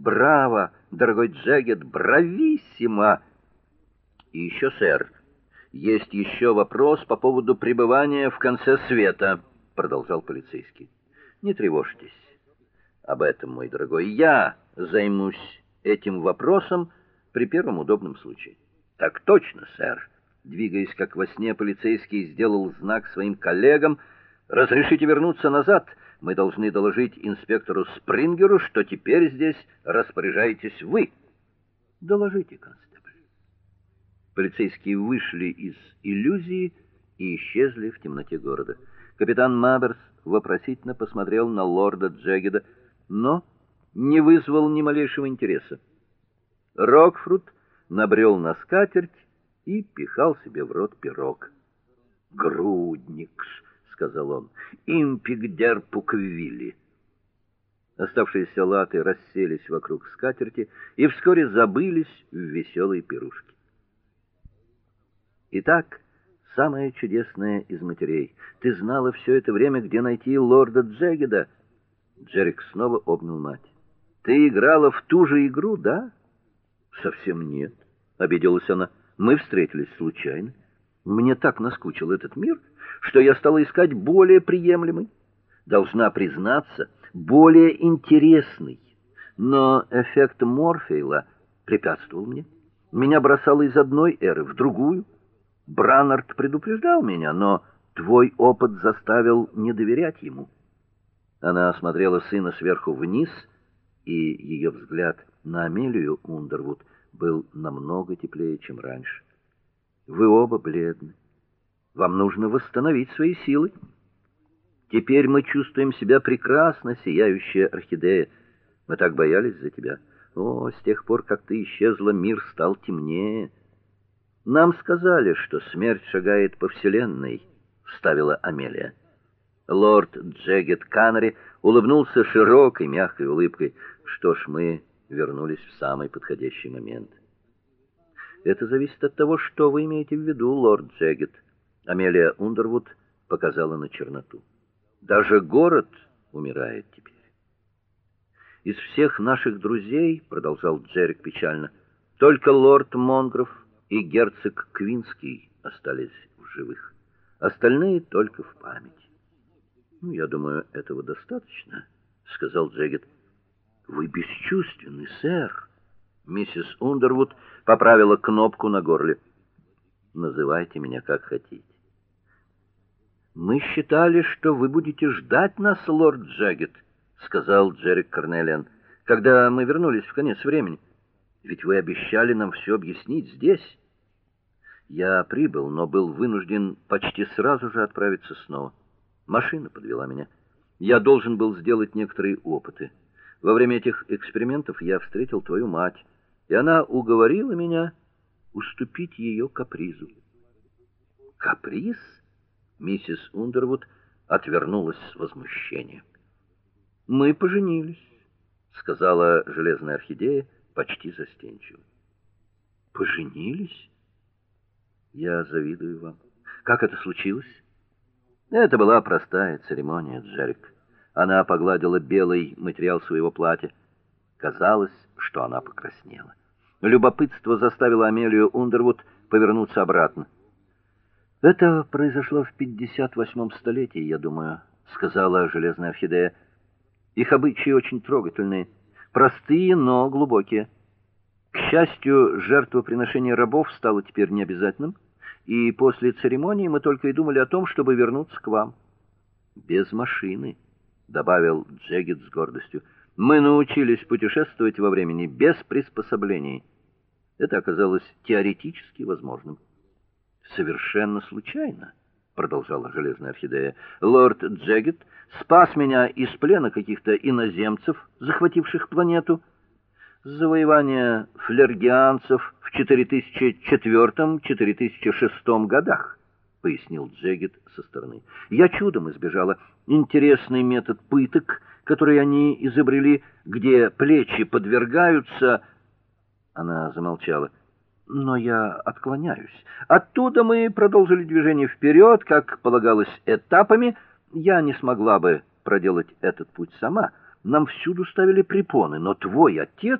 Браво, дорогой Джегет, брависсимо. И еще, сэр, есть еще вопрос по поводу пребывания в конце света, продолжал полицейский. Не тревожьтесь об этом, мой дорогой. Я займусь этим вопросом при первом удобном случае. Так точно, сэр. Двигаясь как во сне, полицейский сделал знак своим коллегам: "Разрешите вернуться назад. Мы должны доложить инспектору Спрингеру, что теперь здесь распоряжаетесь вы". "Доложите, констебль". Полицейские вышли из иллюзии и исчезли в темноте города. Капитан Маберс вопросительно посмотрел на лорда Джегеда, но не вызвал ни малейшего интереса. Рокфрут набрел на скатерть и пихал себе в рот пирог. "Грудникс", сказал он. "Импигдер пуквили". Оставшиеся латы расселись вокруг скатерти и вскоре забылись в веселой пирушке. Итак, самое чудесное из матерей. Ты знала все это время, где найти лорда Джегеда. Джерик снова обнял мать. Ты играла в ту же игру, да? Совсем нет, обиделась она. Мы встретились случайно. Мне так наскучил этот мир, что я стала искать более приемлемый, должна признаться, более интересный. Но эффект Морфея препятствовал мне. Меня бросало из одной эры в другую. Бранард предупреждал меня, но твой опыт заставил не доверять ему. Она осмотрела сына сверху вниз, и ее взгляд на Амелию Ундервуд был намного теплее, чем раньше. Вы оба бледны. Вам нужно восстановить свои силы. Теперь мы чувствуем себя прекрасно, сияющая орхидея. Мы так боялись за тебя. О, с тех пор, как ты исчезла, мир стал темнее. Нам сказали, что смерть шагает по вселенной, вставила Амелия. Лорд Джегет Канари улыбнулся широкой, мягкой улыбкой. Что ж, мы вернулись в самый подходящий момент. Это зависит от того, что вы имеете в виду, лорд Джегет. Амелия Ундервуд показала на черноту. Даже город умирает теперь. Из всех наших друзей, продолжал Джерик печально, только лорд Монгров и герцог Квинский остались в живых. Остальные только в память. Ну, я думаю, этого достаточно, сказал Джегет. Вы бесчувственный, сэр. Миссис Ундервуд поправила кнопку на горле. Называйте меня как хотите. Мы считали, что вы будете ждать нас, лорд Джаггет, сказал Джерик Карнелиан, когда мы вернулись в конец времени. Ведь вы обещали нам все объяснить здесь. Я прибыл, но был вынужден почти сразу же отправиться снова. Машина подвела меня. Я должен был сделать некоторые опыты. Во время этих экспериментов я встретил твою мать, и она уговорила меня уступить ее капризу. Каприз? Миссис Ундервуд отвернулась с возмущением. Мы поженились, сказала железная орхидея почти застенчиво. Поженились? Я завидую вам. Как это случилось? Это была простая церемония, Джерик. Она погладила белый материал своего платья. Казалось, что она покраснела. Любопытство заставило Амелию Ундервуд повернуться обратно. Это произошло в 58-м столетии, я думаю, сказала железная орхидея. Их обычаи очень трогательные, простые, но глубокие. К счастью, жертвоприношение рабов стало теперь необязательным, и после церемонии мы только и думали о том, чтобы вернуться к вам без машины добавил Джегет с гордостью. Мы научились путешествовать во времени без приспособлений. Это оказалось теоретически возможным. Совершенно случайно, продолжала железная орхидея. Лорд Джегет спас меня из плена каких-то иноземцев, захвативших планету. Завоевание флергианцев в 4004-4006 годах пояснил Джегет со стороны. Я чудом избежала интересный метод пыток, который они изобрели, где плечи подвергаются. Она замолчала. Но я отклоняюсь. Оттуда мы продолжили движение вперед, как полагалось, этапами. Я не смогла бы проделать этот путь сама, нам всюду ставили препоны, но твой отец